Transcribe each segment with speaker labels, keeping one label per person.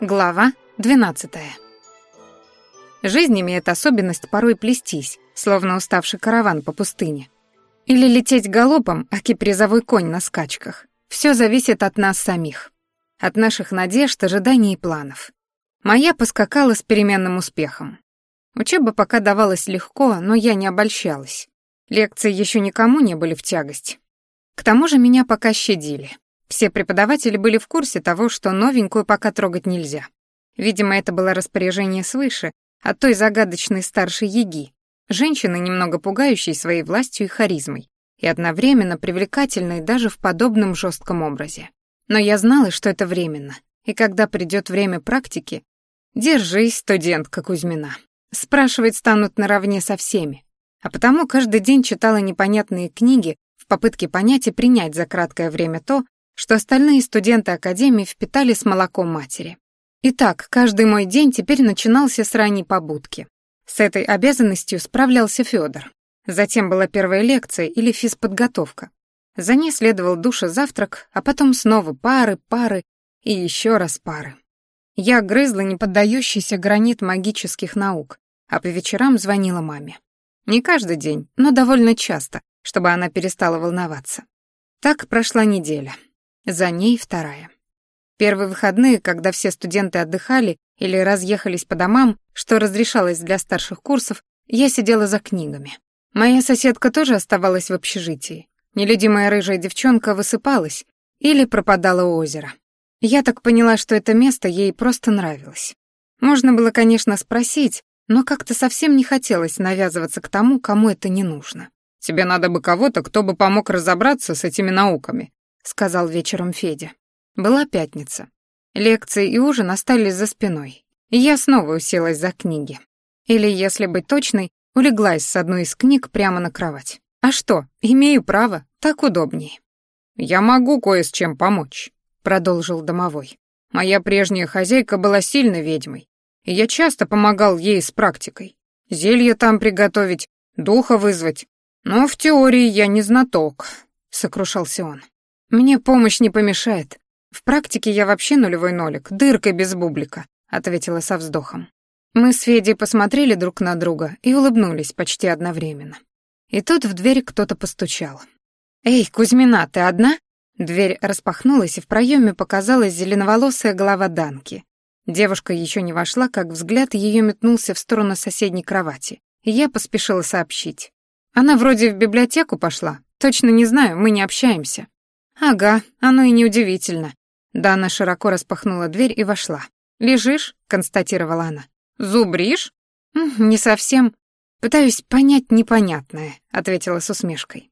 Speaker 1: Глава 12. Жизнь имеет особенность порой плестись, словно уставший караван по пустыне. Или лететь галопом, аки призовой конь на скачках. Все зависит от нас самих. От наших надежд, ожиданий и планов. Моя поскакала с переменным успехом. Учеба пока давалась легко, но я не обольщалась. Лекции еще никому не были в тягость. К тому же меня пока щадили. Все преподаватели были в курсе того, что новенькую пока трогать нельзя. Видимо, это было распоряжение свыше от той загадочной старшей Еги, женщины, немного пугающей своей властью и харизмой, и одновременно привлекательной даже в подобном жестком образе. Но я знала, что это временно, и когда придет время практики, держись, студентка Кузьмина. Спрашивать станут наравне со всеми. А потому каждый день читала непонятные книги в попытке понять и принять за краткое время то, что остальные студенты Академии впитали с молоком матери. Итак, каждый мой день теперь начинался с ранней побудки. С этой обязанностью справлялся Федор. Затем была первая лекция или физподготовка. За ней следовал душ и завтрак, а потом снова пары, пары и еще раз пары. Я грызла неподдающийся гранит магических наук, а по вечерам звонила маме. Не каждый день, но довольно часто, чтобы она перестала волноваться. Так прошла неделя. За ней вторая. Первые выходные, когда все студенты отдыхали или разъехались по домам, что разрешалось для старших курсов, я сидела за книгами. Моя соседка тоже оставалась в общежитии. Нелюдимая рыжая девчонка высыпалась или пропадала у озера. Я так поняла, что это место ей просто нравилось. Можно было, конечно, спросить, но как-то совсем не хотелось навязываться к тому, кому это не нужно.
Speaker 2: «Тебе надо бы кого-то, кто бы помог разобраться с этими науками», — сказал вечером Федя. Была пятница. Лекции и ужин остались за спиной, я снова уселась за книги. Или, если быть точной, улеглась с одной из книг прямо на кровать. А что, имею право, так удобнее. «Я могу кое с чем помочь», — продолжил домовой. «Моя прежняя хозяйка была сильной ведьмой, и я часто помогал ей с практикой. Зелье там приготовить, духа вызвать. Но в теории я не знаток», — сокрушался он.
Speaker 1: «Мне помощь не помешает. В практике я вообще нулевой нолик, дырка без бублика», — ответила со вздохом. Мы с Федей посмотрели друг на друга и улыбнулись почти одновременно. И тут в дверь кто-то постучал. «Эй, Кузьмина, ты одна?» Дверь распахнулась, и в проеме показалась зеленоволосая голова Данки. Девушка еще не вошла, как взгляд ее метнулся в сторону соседней кровати, и я поспешила сообщить. «Она вроде в библиотеку пошла. Точно не знаю, мы не общаемся». «Ага, оно и неудивительно». Дана широко распахнула дверь и вошла. «Лежишь?» — констатировала она.
Speaker 2: «Зубришь?»
Speaker 1: «Не совсем. Пытаюсь понять непонятное», — ответила с усмешкой.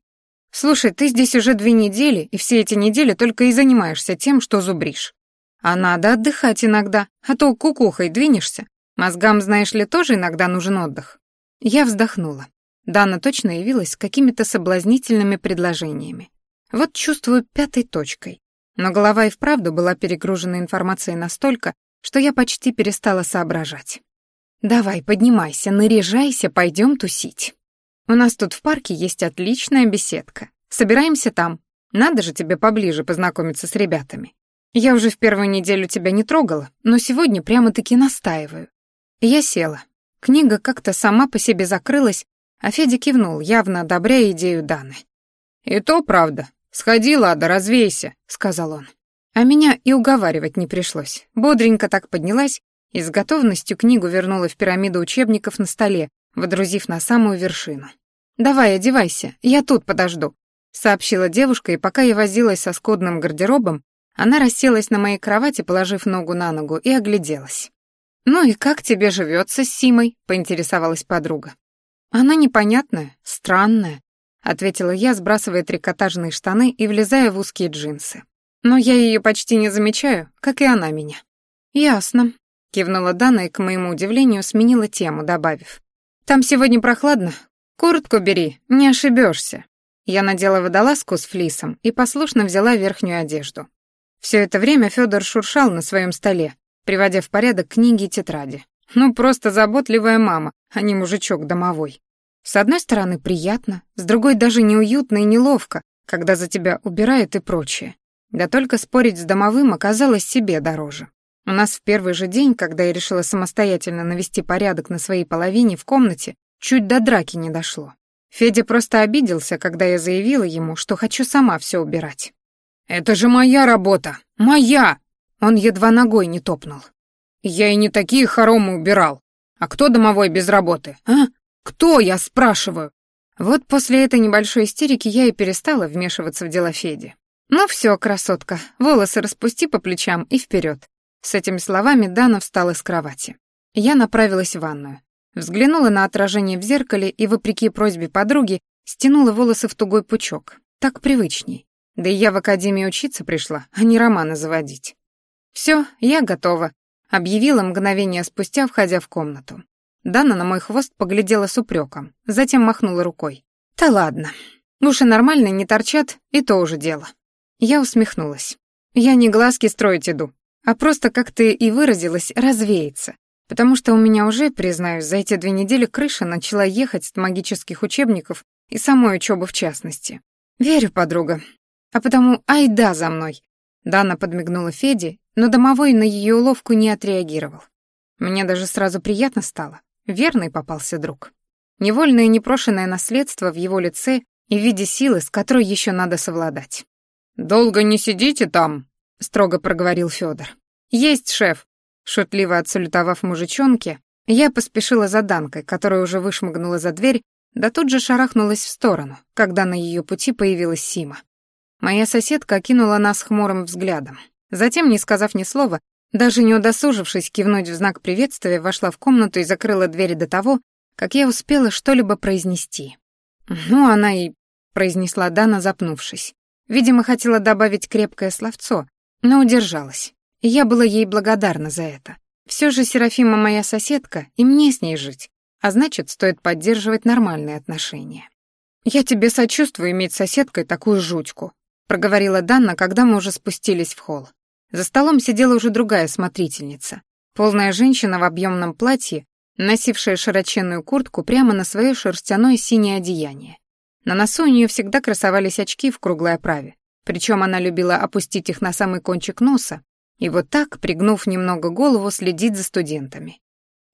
Speaker 1: «Слушай, ты здесь уже две недели, и все эти недели только и занимаешься тем, что зубришь. А надо отдыхать иногда, а то кукухой двинешься. Мозгам, знаешь ли, тоже иногда нужен отдых». Я вздохнула. Дана точно явилась с какими-то соблазнительными предложениями. Вот чувствую пятой точкой. Но голова и вправду была перегружена информацией настолько, что я почти перестала соображать. «Давай, поднимайся, наряжайся, пойдем тусить. У нас тут в парке есть отличная беседка. Собираемся там. Надо же тебе поближе познакомиться с ребятами. Я уже в первую неделю тебя не трогала, но сегодня прямо-таки настаиваю». я села. Книга как-то сама по себе закрылась, а Федя кивнул, явно одобряя идею Даны.
Speaker 2: «И то правда. «Сходи, Лада, развейся», — сказал он.
Speaker 1: А меня и уговаривать не пришлось. Бодренько так поднялась и с готовностью книгу вернула в пирамиду учебников на столе, водрузив на самую вершину. «Давай, одевайся, я тут подожду», — сообщила девушка, и пока я возилась со скудным гардеробом, она расселась на моей кровати, положив ногу на ногу, и огляделась. «Ну и как тебе живется с Симой?» — поинтересовалась подруга. «Она непонятная, странная, ответила я, сбрасывая трикотажные штаны и влезая в узкие джинсы. Но я ее почти не замечаю, как и она меня. Ясно, кивнула Дана и, к моему удивлению, сменила тему, добавив. Там сегодня прохладно. Куртку бери, не ошибешься. Я надела водолазку с флисом и послушно взяла верхнюю одежду. Все это время Федор шуршал на своем столе, приводя в порядок книги и тетради. Ну, просто заботливая мама, а не мужичок домовой. С одной стороны, приятно, с другой даже неуютно и неловко, когда за тебя убирают и прочее. Да только спорить с домовым оказалось себе дороже. У нас в первый же день, когда я решила самостоятельно навести порядок на своей половине в комнате, чуть до драки не дошло. Федя просто обиделся, когда я заявила ему, что хочу сама все убирать. «Это же моя работа! Моя!» Он едва ногой не топнул. «Я и не такие хоромы убирал. А кто домовой без работы, а? Кто, я спрашиваю?» Вот после этой небольшой истерики я и перестала вмешиваться в дела Феди. «Ну все, красотка, волосы распусти по плечам и вперед. С этими словами Дана встала с кровати. Я направилась в ванную. Взглянула на отражение в зеркале и, вопреки просьбе подруги, стянула волосы в тугой пучок. Так привычней. Да и я в академии учиться пришла, а не романы заводить. Все, я готова», — объявила мгновение спустя, входя в комнату. Дана на мой хвост поглядела с упреком, затем махнула рукой. «Да ладно. Уши нормально не торчат, и то уже дело». Я усмехнулась. «Я не глазки строить иду, а просто, как ты и выразилась, развеяться. Потому что у меня уже, признаюсь, за эти две недели крыша начала ехать от магических учебников и самой учебы в частности. Верю, подруга. А потому айда за мной. Дана подмигнула Феде, но домовой на ее уловку не отреагировал. Мне даже сразу приятно стало. Верный попался друг. Невольное непрошенное наследство в его лице и в виде силы, с которой еще надо совладать. «Долго не сидите там?» — строго проговорил Федор. «Есть, шеф!» Шутливо отсалютовав мужичонке, я поспешила за Данкой, которая уже вышмыгнула за дверь, да тут же шарахнулась в сторону, когда на ее пути появилась Сима. Моя соседка окинула нас хмурым взглядом. Затем, не сказав ни слова, даже не удосужившись кивнуть в знак приветствия, вошла в комнату и закрыла двери до того, как я успела что-либо произнести. «Ну, она и...» — произнесла Дана, запнувшись. Видимо, хотела добавить крепкое словцо, но удержалась я была ей благодарна за это. Все же Серафима моя соседка, и мне с ней жить, а значит, стоит поддерживать нормальные отношения. «Я тебе сочувствую иметь соседкой такую жутьку», проговорила Данна, когда мы уже спустились в холл. За столом сидела уже другая смотрительница, полная женщина в объемном платье, носившая широченную куртку прямо на свое шерстяное синее одеяние. На носу у нее всегда красовались очки в круглой оправе, причем она любила опустить их на самый кончик носа и вот так, пригнув немного голову, следить за студентами.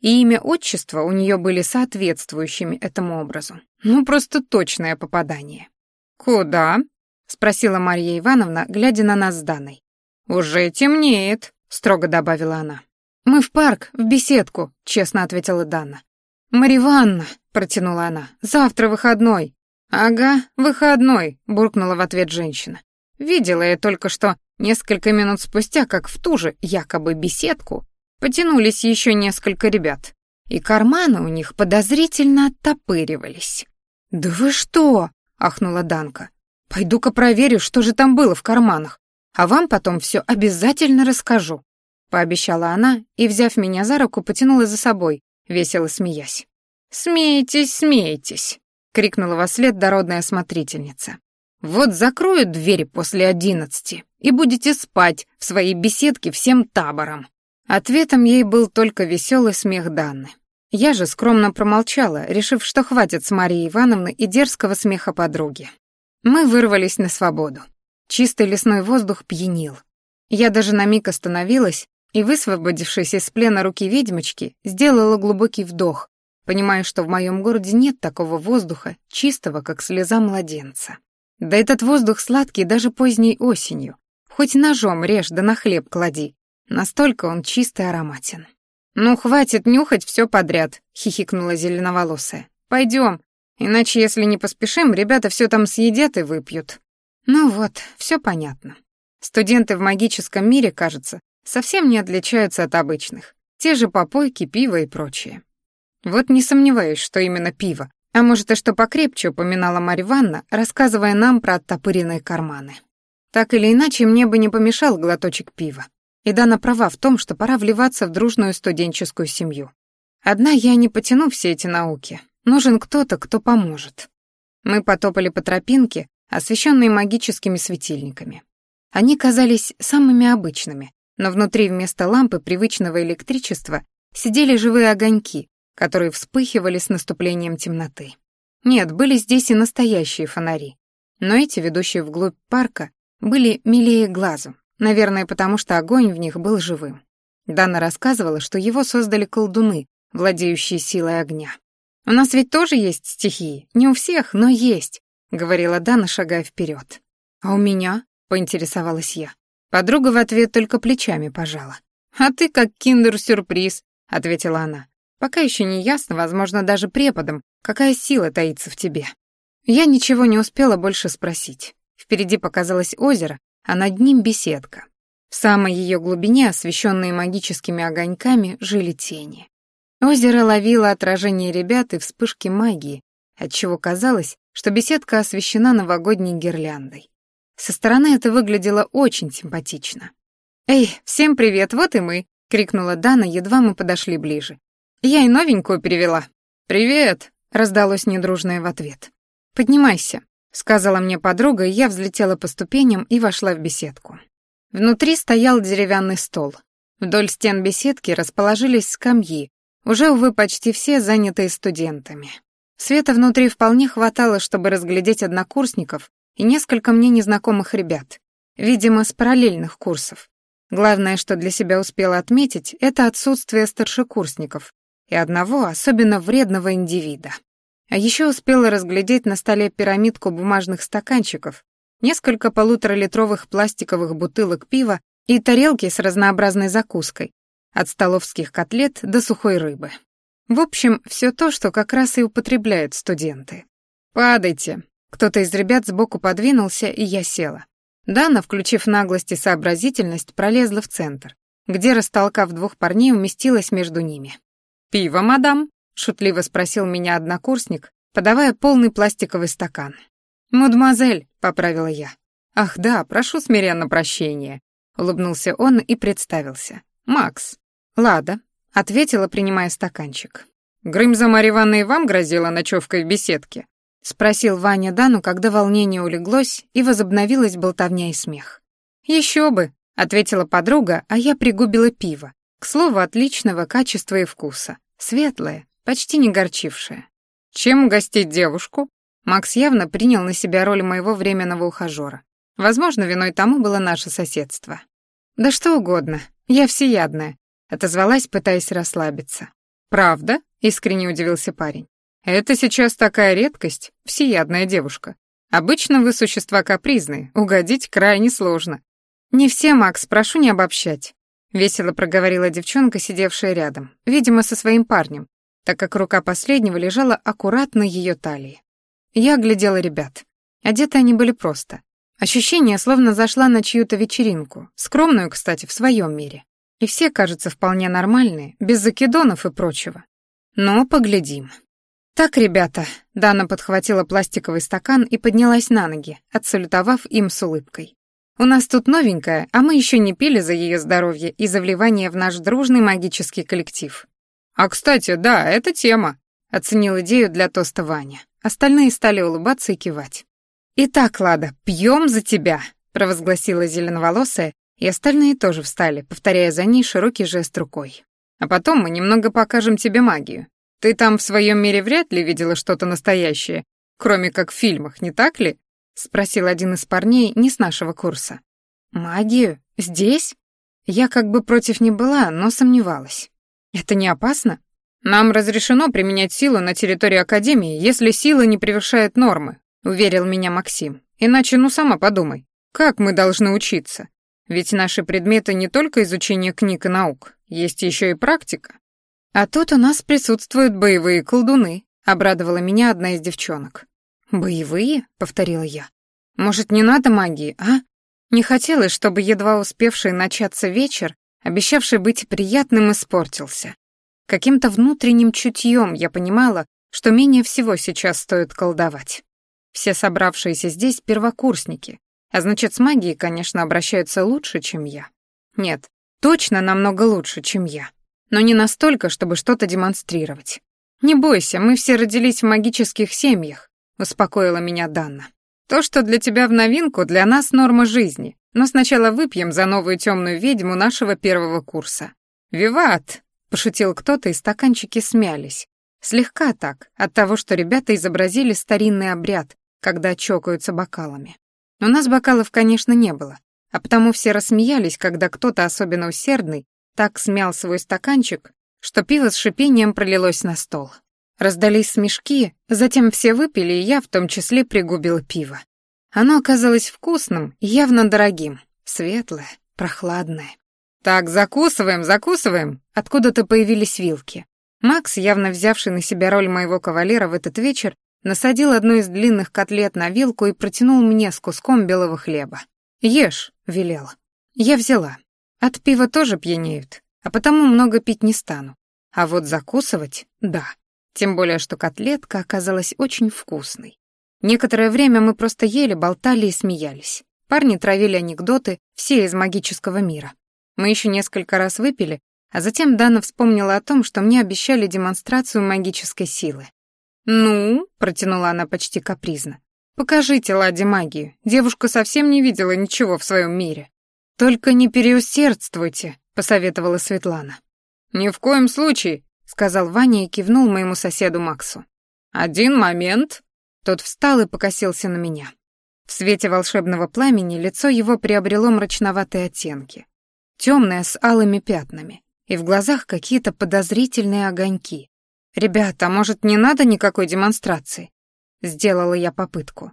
Speaker 1: И имя отчества у нее были соответствующими этому образу. Ну, просто точное попадание. «Куда?» — спросила Марья Ивановна, глядя на нас с Даной. «Уже темнеет», — строго добавила она. «Мы в парк, в беседку», — честно ответила Дана. «Марья Ивановна», — протянула она, — «завтра выходной». «Ага, выходной», — буркнула в ответ женщина. «Видела я только что Несколько минут спустя, как в ту же якобы беседку, потянулись еще несколько ребят, и карманы у них подозрительно оттопыривались. «Да вы что?» — ахнула Данка. «Пойду-ка проверю, что же там было в карманах, а вам потом все обязательно расскажу», — пообещала она и, взяв меня за руку, потянула за собой, весело смеясь. «Смейтесь, смейтесь!» — крикнула во след дородная смотрительница. Вот закроют двери после одиннадцати, и будете спать в своей беседке всем табором». Ответом ей был только веселый смех Данны. Я же скромно промолчала, решив, что хватит с Марией Ивановны и дерзкого смеха подруги. Мы вырвались на свободу. Чистый лесной воздух пьянил. Я даже на миг остановилась и, высвободившись из плена руки ведьмочки, сделала глубокий вдох, понимая, что в моем городе нет такого воздуха, чистого, как слеза младенца. Да этот воздух сладкий даже поздней осенью. Хоть ножом режь да на хлеб клади. Настолько он чистый ароматен. «Ну, хватит нюхать все подряд», — хихикнула зеленоволосая. Пойдем, иначе, если не поспешим, ребята все там съедят и выпьют». Ну вот, все понятно. Студенты в магическом мире, кажется, совсем не отличаются от обычных. Те же попойки, пиво и прочее. Вот не сомневаюсь, что именно пиво, а может, и что покрепче упоминала Марья Ивановна, рассказывая нам про оттопыренные карманы. Так или иначе, мне бы не помешал глоточек пива. И Дана права в том, что пора вливаться в дружную студенческую семью. Одна я не потяну все эти науки. Нужен кто-то, кто поможет. Мы потопали по тропинке, освещенной магическими светильниками. Они казались самыми обычными, но внутри вместо лампы привычного электричества сидели живые огоньки, которые вспыхивали с наступлением темноты. Нет, были здесь и настоящие фонари. Но эти, ведущие вглубь парка, были милее глазу, наверное, потому что огонь в них был живым. Дана рассказывала, что его создали колдуны, владеющие силой огня. «У нас ведь тоже есть стихии. Не у всех, но есть», — говорила Дана, шагая вперед. «А у меня?» — поинтересовалась я. Подруга в ответ только плечами пожала. «А ты как киндер-сюрприз», — ответила она. «Пока еще не ясно, возможно, даже преподом, какая сила таится в тебе». Я ничего не успела больше спросить. Впереди показалось озеро, а над ним беседка. В самой ее глубине, освещенные магическими огоньками, жили тени. Озеро ловило отражение ребят и вспышки магии, отчего казалось, что беседка освещена новогодней гирляндой. Со стороны это выглядело очень симпатично. «Эй, всем привет, вот и мы!» — крикнула Дана, едва мы подошли ближе. «Я и новенькую перевела». «Привет!» — раздалось недружное в ответ. «Поднимайся», — сказала мне подруга, и я взлетела по ступеням и вошла в беседку. Внутри стоял деревянный стол. Вдоль стен беседки расположились скамьи, уже, увы, почти все занятые студентами. Света внутри вполне хватало, чтобы разглядеть однокурсников и несколько мне незнакомых ребят, видимо, с параллельных курсов. Главное, что для себя успела отметить, это отсутствие старшекурсников и одного особенно вредного индивида. А еще успела разглядеть на столе пирамидку бумажных стаканчиков, несколько полуторалитровых пластиковых бутылок пива и тарелки с разнообразной закуской, от столовских котлет до сухой рыбы. В общем, все то, что как раз и употребляют студенты. «Падайте!» Кто-то из ребят сбоку подвинулся, и я села. Дана, включив наглость и сообразительность, пролезла в центр, где, растолкав двух парней, уместилась между ними. «Пиво, мадам?» — шутливо спросил меня однокурсник, подавая полный пластиковый стакан. «Мадемуазель», — поправила я. «Ах да, прошу смиренно прощения», — улыбнулся он и представился. «Макс». «Лада», — ответила, принимая стаканчик. «Грымза Марья и вам грозила ночевкой в беседке?» — спросил Ваня Дану, когда волнение улеглось и возобновилась болтовня и смех. «Еще бы», — ответила подруга, а я пригубила пиво. К слову, отличного качества и вкуса. Светлое, почти не горчившее. «Чем угостить девушку?» Макс явно принял на себя роль моего временного ухажера. Возможно, виной тому было наше соседство. «Да что угодно, я всеядная», — отозвалась, пытаясь расслабиться. «Правда?» — искренне удивился парень. «Это сейчас такая редкость, всеядная девушка. Обычно вы существа капризные, угодить крайне сложно». «Не все, Макс, прошу не обобщать», — весело проговорила девчонка, сидевшая рядом, видимо, со своим парнем, так как рука последнего лежала аккуратно ее талии. Я глядела ребят. Одеты они были просто. Ощущение, словно зашла на чью-то вечеринку, скромную, кстати, в своем мире. И все, кажется, вполне нормальные, без закидонов и прочего. Но поглядим. «Так, ребята», — Дана подхватила пластиковый стакан и поднялась на ноги, отсалютовав им с улыбкой. «У нас тут новенькая, а мы еще не пили за ее здоровье и за вливание в наш дружный магический коллектив. «А, кстати, да, это тема», — оценил идею для тоста Ваня. Остальные стали улыбаться и кивать. «Итак, Лада, пьем за тебя», — провозгласила зеленоволосая, и остальные тоже встали, повторяя за ней широкий жест рукой. «А потом мы немного покажем тебе магию. Ты там в своем мире вряд ли видела что-то настоящее, кроме как в фильмах, не так ли?» — спросил один из парней не с нашего курса. «Магию? Здесь?» Я как бы против не была, но сомневалась. Это не опасно? Нам разрешено применять силу на территории Академии, если сила не превышает нормы, уверил меня Максим. Иначе, ну сама подумай, как мы должны учиться? Ведь наши предметы не только изучение книг и наук, есть еще и практика. А тут у нас присутствуют боевые колдуны, обрадовала меня одна из девчонок. Боевые? повторила я. Может, не надо магии, а? Не хотелось, чтобы едва успевший начаться вечер обещавший быть приятным, испортился. Каким-то внутренним чутьем я понимала, что менее всего сейчас стоит колдовать. Все собравшиеся здесь первокурсники, а значит, с магией, конечно, обращаются лучше, чем я. Нет, точно намного лучше, чем я. Но не настолько, чтобы что-то демонстрировать. «Не бойся, мы все родились в магических семьях», — успокоила меня Данна. «То, что для тебя в новинку, для нас норма жизни. Но сначала выпьем за новую темную ведьму нашего первого курса. «Виват!» — пошутил кто-то, и стаканчики смялись. Слегка так, от того, что ребята изобразили старинный обряд, когда чокаются бокалами. У нас бокалов, конечно, не было, а потому все рассмеялись, когда кто-то особенно усердный так смял свой стаканчик, что пиво с шипением пролилось на стол. Раздались смешки, затем все выпили, и я в том числе пригубила пиво. Оно оказалось вкусным и явно дорогим, светлое, прохладное. «Так, закусываем, закусываем!» Откуда-то появились вилки. Макс, явно взявший на себя роль моего кавалера в этот вечер, насадил одну из длинных котлет на вилку и протянул мне с куском белого хлеба. «Ешь», — велел. Я взяла. От пива тоже пьянеют, а потому много пить не стану. А вот закусывать — да. Тем более, что котлетка оказалась очень вкусной. Некоторое время мы просто ели, болтали и смеялись. Парни травили анекдоты, все из магического мира. Мы еще несколько раз выпили, а затем Дана вспомнила о том, что мне обещали демонстрацию магической силы. «Ну?» — протянула она почти капризно. «Покажите Ладе магию. Девушка совсем не видела ничего в своем мире». «Только не переусердствуйте», — посоветовала Светлана. «Ни в коем случае», — сказал Ваня и кивнул моему соседу Максу. «Один момент». Тот встал и покосился на меня. В свете волшебного пламени лицо его приобрело мрачноватые оттенки. Темное с алыми пятнами, и в глазах какие-то подозрительные огоньки. «Ребята, может, не надо никакой демонстрации?» Сделала я попытку.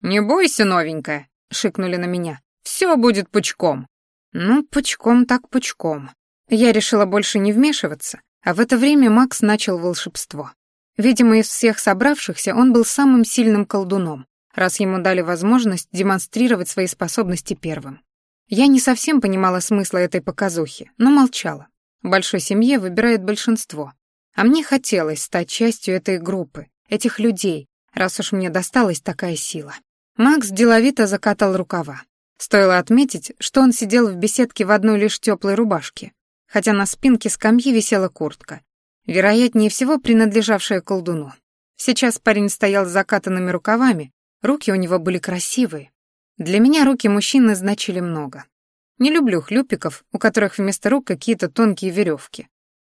Speaker 1: «Не бойся, новенькая», — шикнули на меня. «Все будет пучком». Ну, пучком так пучком. Я решила больше не вмешиваться, а в это время Макс начал волшебство. Видимо, из всех собравшихся он был самым сильным колдуном, раз ему дали возможность демонстрировать свои способности первым. Я не совсем понимала смысла этой показухи, но молчала. Большой семье выбирает большинство. А мне хотелось стать частью этой группы, этих людей, раз уж мне досталась такая сила. Макс деловито закатал рукава. Стоило отметить, что он сидел в беседке в одной лишь теплой рубашке, хотя на спинке скамьи висела куртка, вероятнее всего принадлежавшая колдуну. Сейчас парень стоял с закатанными рукавами, руки у него были красивые. Для меня руки мужчины значили много. Не люблю хлюпиков, у которых вместо рук какие-то тонкие веревки.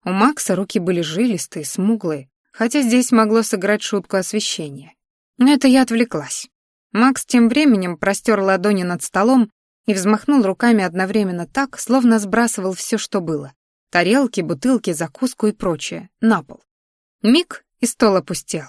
Speaker 1: У Макса руки были жилистые, смуглые, хотя здесь могло сыграть шутку освещения. Но это я отвлеклась. Макс тем временем простер ладони над столом и взмахнул руками одновременно так, словно сбрасывал все, что было. Тарелки, бутылки, закуску и прочее, на пол. Миг, и стол опустел.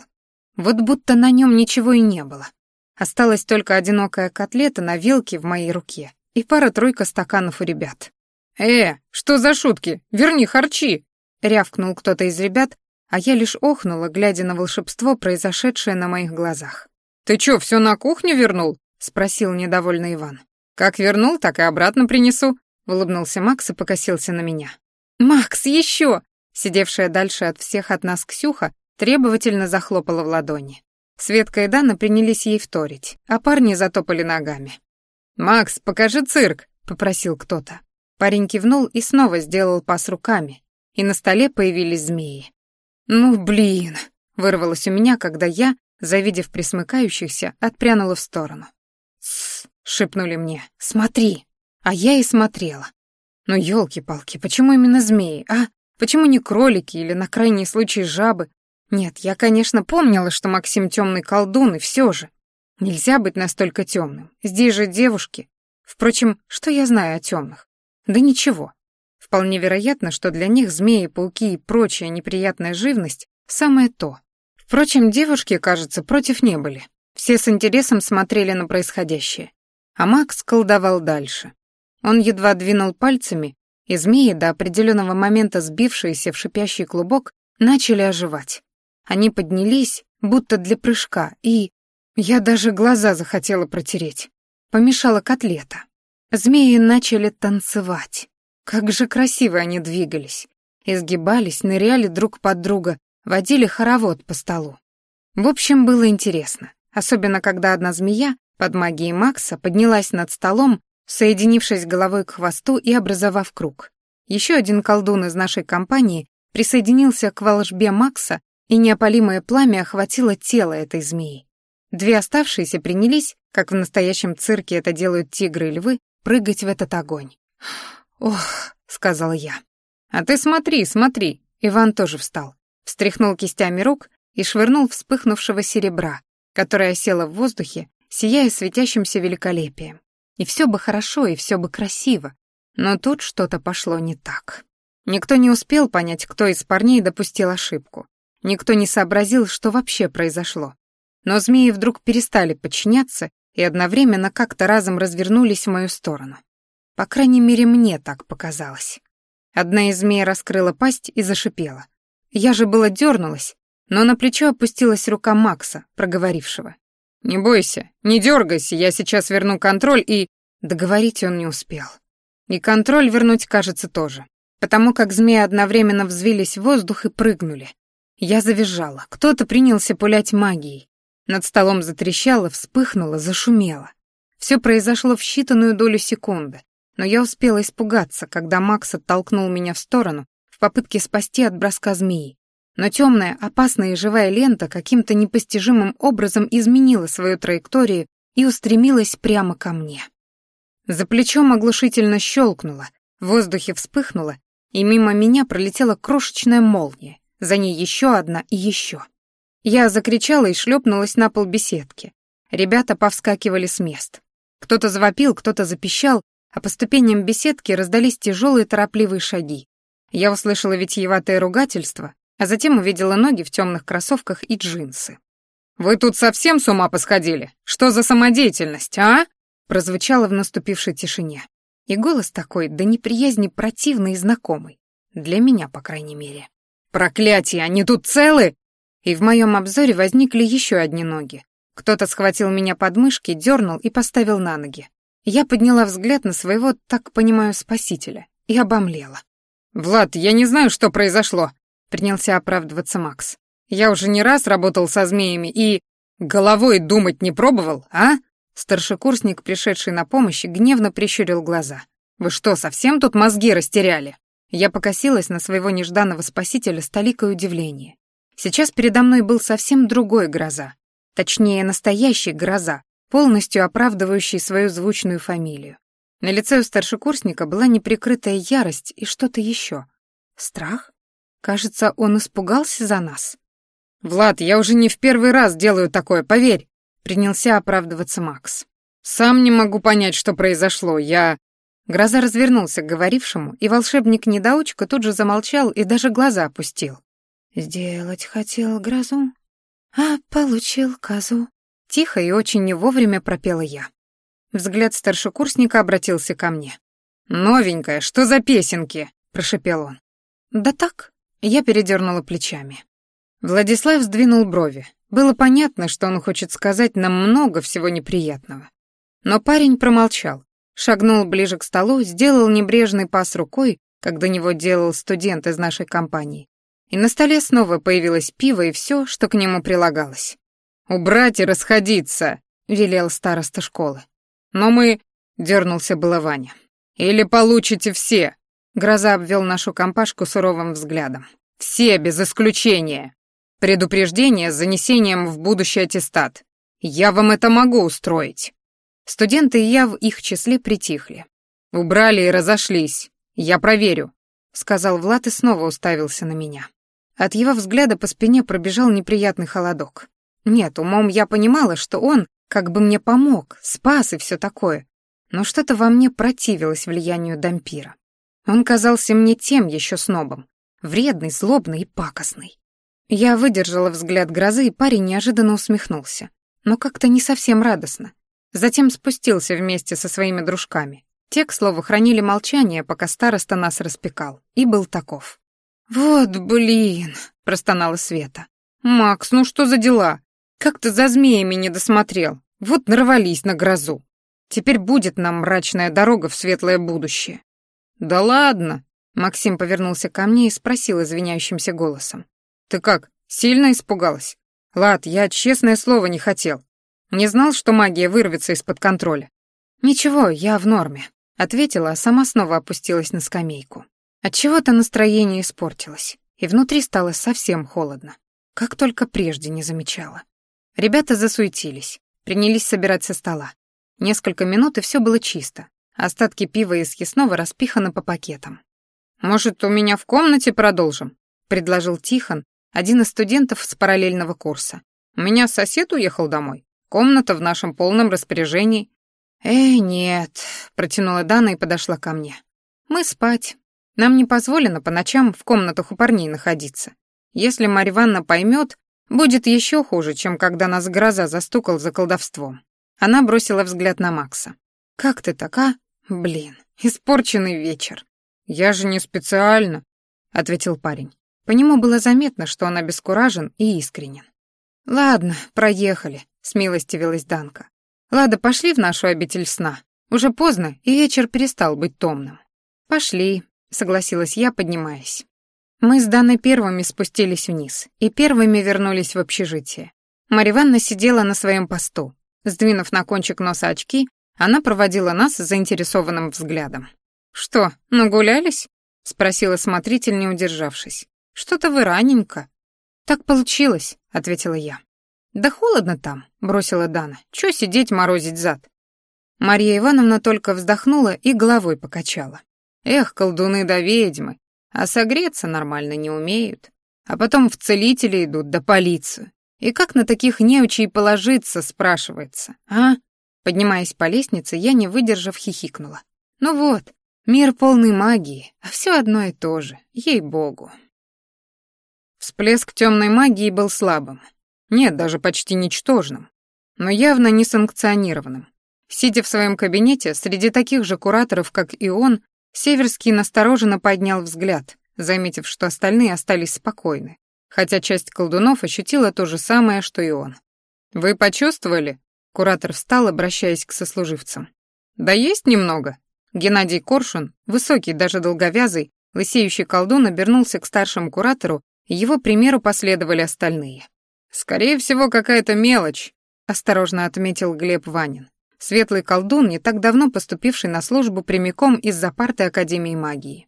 Speaker 1: Вот будто на нем ничего и не было. Осталась только одинокая котлета на вилке в моей руке и пара-тройка стаканов у ребят. «Э, что за шутки? Верни харчи!» — рявкнул кто-то из ребят, а я лишь охнула, глядя на волшебство, произошедшее на моих глазах. «Ты чё, всё на кухню вернул?» — спросил недовольный Иван. «Как вернул, так и обратно принесу», — улыбнулся Макс и покосился на меня. «Макс, еще!» Сидевшая дальше от всех от нас Ксюха требовательно захлопала в ладони. Светка и Дана принялись ей вторить, а парни затопали ногами. «Макс, покажи цирк», — попросил кто-то. Парень кивнул и снова сделал пас руками, и на столе появились змеи. «Ну, блин!» — вырвалось у меня, когда я, завидев присмыкающихся, отпрянула в сторону. «Тссс!» шепнули мне. «Смотри!» А я и смотрела. Ну, елки-палки, почему именно змеи, а? Почему не кролики или, на крайний случай, жабы? Нет, я, конечно, помнила, что Максим темный колдун, и все же. Нельзя быть настолько темным. Здесь же девушки. Впрочем, что я знаю о темных? Да ничего. Вполне вероятно, что для них змеи, пауки и прочая неприятная живность — самое то. Впрочем, девушки, кажется, против не были. Все с интересом смотрели на происходящее. А Макс колдовал дальше. Он едва двинул пальцами, и змеи, до определенного момента сбившиеся в шипящий клубок, начали оживать. Они поднялись, будто для прыжка, и... Я даже глаза захотела протереть. Помешала котлета. Змеи начали танцевать. Как же красиво они двигались. Изгибались, ныряли друг под друга, водили хоровод по столу. В общем, было интересно, особенно когда одна змея под магией Макса поднялась над столом, соединившись головой к хвосту и образовав круг. Еще один колдун из нашей компании присоединился к волжбе Макса, и неопалимое пламя охватило тело этой змеи. Две оставшиеся принялись, как в настоящем цирке это делают тигры и львы, прыгать в этот огонь. «Ох», — сказал я. «А ты смотри, смотри!» Иван тоже встал, встряхнул кистями рук и швырнул вспыхнувшего серебра, которое село в воздухе сияя светящимся великолепием. И все бы хорошо, и все бы красиво, но тут что-то пошло не так. Никто не успел понять, кто из парней допустил ошибку. Никто не сообразил, что вообще произошло. Но змеи вдруг перестали подчиняться и одновременно как-то разом развернулись в мою сторону. По крайней мере, мне так показалось. Одна из змей раскрыла пасть и зашипела. Я же было дернулась, но на плечо опустилась рука Макса, проговорившего. «Не бойся, не дергайся, я сейчас верну контроль и...» Договорить он не успел. И контроль вернуть, кажется, тоже. Потому как змеи одновременно взвились в воздух и прыгнули. Я завизжала, кто-то принялся пулять магией. Над столом затрещало, вспыхнуло, зашумело. Все произошло в считанную долю секунды, но я успела испугаться, когда Макс оттолкнул меня в сторону в попытке спасти от броска змеи. Но темная, опасная и живая лента каким-то непостижимым образом изменила свою траекторию и устремилась прямо ко мне. За плечом оглушительно щелкнуло, в воздухе вспыхнуло, и мимо меня пролетела крошечная молния, за ней еще одна и еще. Я закричала и шлепнулась на пол беседки. Ребята повскакивали с мест. Кто-то завопил, кто-то запищал, а по ступеням беседки раздались тяжелые торопливые шаги. Я услышала витиеватое ругательство, а затем увидела ноги в темных кроссовках и джинсы. «Вы тут совсем с ума посходили? Что за самодеятельность, а?» прозвучало в наступившей тишине. И голос такой, до неприязни противный и знакомый. Для меня, по крайней мере. «Проклятие, они тут целы?» И в моем обзоре возникли еще одни ноги. Кто-то схватил меня под мышки, дернул и поставил на ноги. Я подняла взгляд на своего, так понимаю, спасителя и обомлела. «Влад, я не знаю, что произошло», — принялся оправдываться Макс. «Я уже не раз работал со змеями и... Головой думать не пробовал, а?» Старшекурсник, пришедший на помощь, гневно прищурил глаза. «Вы что, совсем тут мозги растеряли?» Я покосилась на своего нежданного спасителя с толикой удивления. Сейчас передо мной был совсем другой гроза. Точнее, настоящий гроза, полностью оправдывающий свою звучную фамилию. На лице у старшекурсника была неприкрытая ярость и что-то еще. Страх? Кажется, он испугался за нас. «Влад, я уже не в первый раз делаю такое, поверь!» Принялся оправдываться Макс. «Сам не могу понять, что произошло. Я...» Гроза развернулся к говорившему, и волшебник-недоучка тут же замолчал и даже глаза опустил. «Сделать хотел грозу, а получил козу». Тихо и очень не вовремя пропела я. Взгляд старшекурсника обратился ко мне. «Новенькая, что за песенки?» — прошепел он. «Да так», — я передернула плечами. Владислав сдвинул брови. Было понятно, что он хочет сказать нам много всего неприятного. Но парень промолчал, шагнул ближе к столу, сделал небрежный пас рукой, как до него делал студент из нашей компании. И на столе снова появилось пиво и все, что к нему прилагалось. «Убрать и расходиться», — велел староста школы. «Но мы...» — дернулся было Ваня. «Или получите все!» — Гроза обвел нашу компашку суровым взглядом. «Все, без исключения. Предупреждение с занесением в будущий аттестат. Я вам это могу устроить». Студенты и я в их числе притихли. «Убрали и разошлись. Я проверю», — сказал Влад и снова уставился на меня. От его взгляда по спине пробежал неприятный холодок. Нет, умом я понимала, что он как бы мне помог, спас и все такое, но что-то во мне противилось влиянию дампира. Он казался мне тем еще снобом, вредный, злобный и пакостный. Я выдержала взгляд грозы, и парень неожиданно усмехнулся, но как-то не совсем радостно. Затем спустился вместе со своими дружками. Те, к слову, хранили молчание, пока староста нас распекал, и был таков. «Вот блин!» — простонала Света. «Макс, ну что за дела? Как ты за змеями не досмотрел? Вот нарвались на грозу. Теперь будет нам мрачная дорога в светлое будущее». «Да ладно!» — Максим повернулся ко мне и спросил извиняющимся голосом. «Ты как, сильно испугалась?» «Лад, я, честное слово, не хотел. Не знал, что магия вырвется из-под контроля. Ничего, я в норме, ответила, а сама снова опустилась на скамейку. Отчего-то настроение испортилось, и внутри стало совсем холодно, как только прежде не замечала. Ребята засуетились, принялись собирать со стола. Несколько минут, и все было чисто. Остатки пива и съестного распиханы по пакетам. «Может, у меня в комнате продолжим?» — предложил Тихон, один из студентов с параллельного курса. «У меня сосед уехал домой. Комната в нашем полном распоряжении». «Э, нет», — протянула Дана и подошла ко мне. «Мы спать». Нам не позволено по ночам в комнатах у парней находиться. Если Марья Ивановна поймет, будет еще хуже, чем когда нас гроза застукал за колдовством. Она бросила взгляд на Макса. «Как ты так, а? Блин, испорченный вечер». «Я же не специально», — ответил парень. По нему было заметно, что он обескуражен и искренен. «Ладно, проехали», — смилостивилась Данка. «Ладно, пошли в нашу обитель сна. Уже поздно, и вечер перестал быть томным». «Пошли», — согласилась я, поднимаясь. Мы с Даной первыми спустились вниз и первыми вернулись в общежитие. Марья Ивановна сидела на своем посту. Сдвинув на кончик носа очки, она проводила нас заинтересованным взглядом. «Что, нагулялись?» — спросила смотритель, не удержавшись. «Что-то вы раненько». «Так получилось», — ответила я. «Да холодно там», — бросила Дана. «Чё сидеть морозить зад?» Марья Ивановна только вздохнула и головой покачала. «Эх, колдуны да ведьмы, а согреться нормально не умеют. А потом в целители идут, да полицию. И как на таких неучей положиться, спрашивается, а?» Поднимаясь по лестнице, я, не выдержав, хихикнула. «Ну вот, мир полный магии, а все одно и то же, ей-богу». Всплеск темной магии был слабым. Нет, даже почти ничтожным. Но явно не санкционированным. Сидя в своем кабинете, среди таких же кураторов, как и он, Северский настороженно поднял взгляд, заметив, что остальные остались спокойны, хотя часть колдунов ощутила то же самое, что и он. «Вы почувствовали?» Куратор встал, обращаясь к сослуживцам. «Да есть немного». Геннадий Коршун, высокий, даже долговязый, лысеющий колдун, обернулся к старшему куратору, и его примеру последовали остальные. «Скорее всего, какая-то мелочь», — осторожно отметил Глеб Ванин. Светлый колдун, не так давно поступивший на службу прямиком из-за парты Академии магии.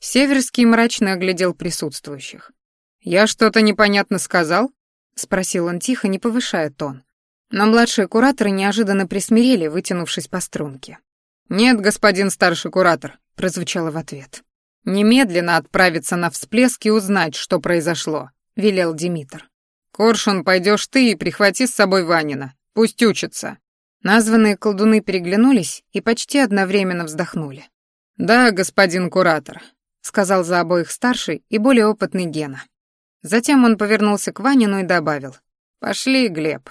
Speaker 1: Северский мрачно оглядел присутствующих. «Я что-то непонятно сказал?» — спросил он тихо, не повышая тон. Но младшие кураторы неожиданно присмирели, вытянувшись по струнке. «Нет, господин старший куратор», — прозвучало в ответ. «Немедленно отправиться на всплеск и узнать, что произошло», — велел Димитр. «Коршун, пойдешь ты и прихвати с собой Ванина. Пусть учится». Названные колдуны переглянулись и почти одновременно вздохнули. «Да, господин куратор», — сказал за обоих старший и более опытный Гена. Затем он повернулся к Ванину и добавил. «Пошли, Глеб,